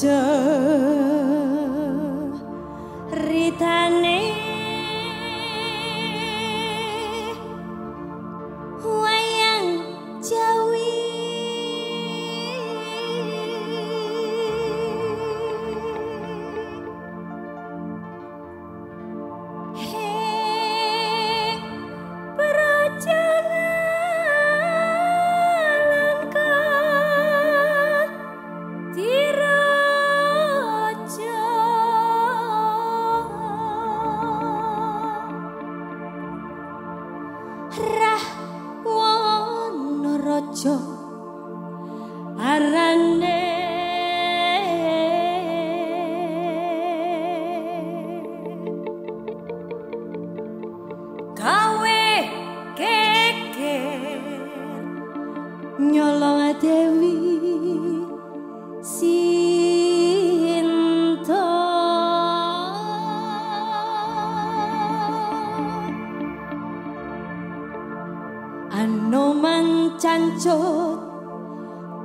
Doctor. Arane kawe keker nyolong dewi sinta anoman cancut